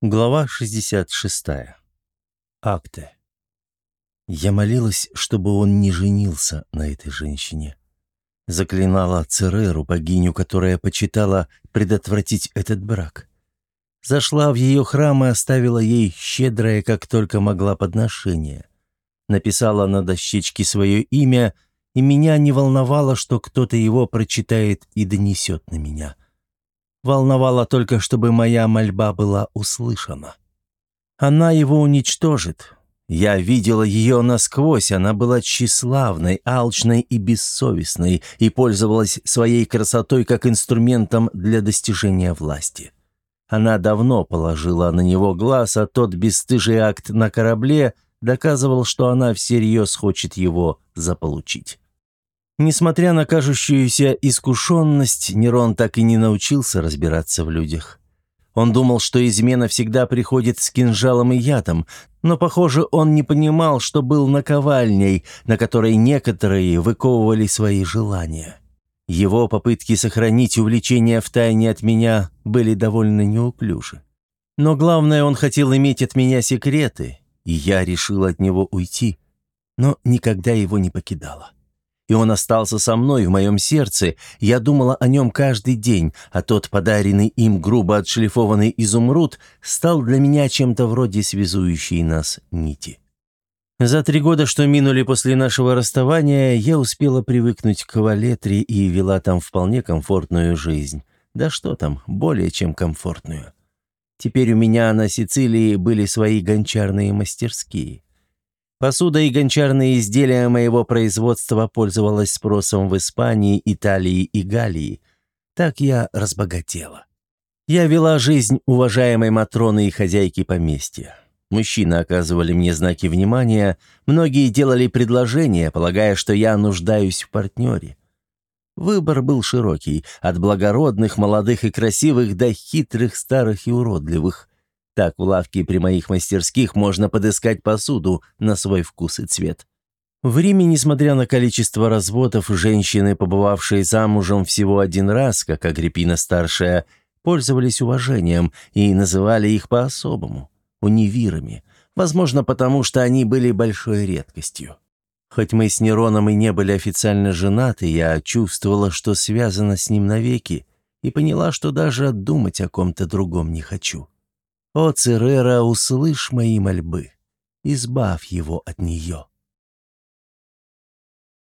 Глава 66. Акте. Я молилась, чтобы он не женился на этой женщине. Заклинала Цереру, богиню, которая почитала предотвратить этот брак. Зашла в ее храм и оставила ей щедрое, как только могла, подношение. Написала на дощечке свое имя, и меня не волновало, что кто-то его прочитает и донесет на меня. — Волновало только, чтобы моя мольба была услышана. Она его уничтожит. Я видела ее насквозь, она была тщеславной, алчной и бессовестной и пользовалась своей красотой как инструментом для достижения власти. Она давно положила на него глаз, а тот бесстыжий акт на корабле доказывал, что она всерьез хочет его заполучить. Несмотря на кажущуюся искушенность, Нерон так и не научился разбираться в людях. Он думал, что измена всегда приходит с кинжалом и ядом, но, похоже, он не понимал, что был наковальней, на которой некоторые выковывали свои желания. Его попытки сохранить увлечение в тайне от меня были довольно неуклюжи. Но главное, он хотел иметь от меня секреты, и я решил от него уйти, но никогда его не покидала и он остался со мной в моем сердце. Я думала о нем каждый день, а тот подаренный им грубо отшлифованный изумруд стал для меня чем-то вроде связующей нас нити. За три года, что минули после нашего расставания, я успела привыкнуть к Валетре и вела там вполне комфортную жизнь. Да что там, более чем комфортную. Теперь у меня на Сицилии были свои гончарные мастерские. Посуда и гончарные изделия моего производства пользовалась спросом в Испании, Италии и Галлии. Так я разбогатела. Я вела жизнь уважаемой Матроны и хозяйки поместья. Мужчины оказывали мне знаки внимания, многие делали предложения, полагая, что я нуждаюсь в партнере. Выбор был широкий, от благородных, молодых и красивых до хитрых, старых и уродливых. Так в лавке при моих мастерских можно подыскать посуду на свой вкус и цвет. В Риме, несмотря на количество разводов, женщины, побывавшие замужем всего один раз, как Агриппина-старшая, пользовались уважением и называли их по-особому – унивирами, возможно, потому что они были большой редкостью. Хоть мы с Нероном и не были официально женаты, я чувствовала, что связана с ним навеки, и поняла, что даже думать о ком-то другом не хочу. «О, Церера, услышь мои мольбы, избавь его от нее».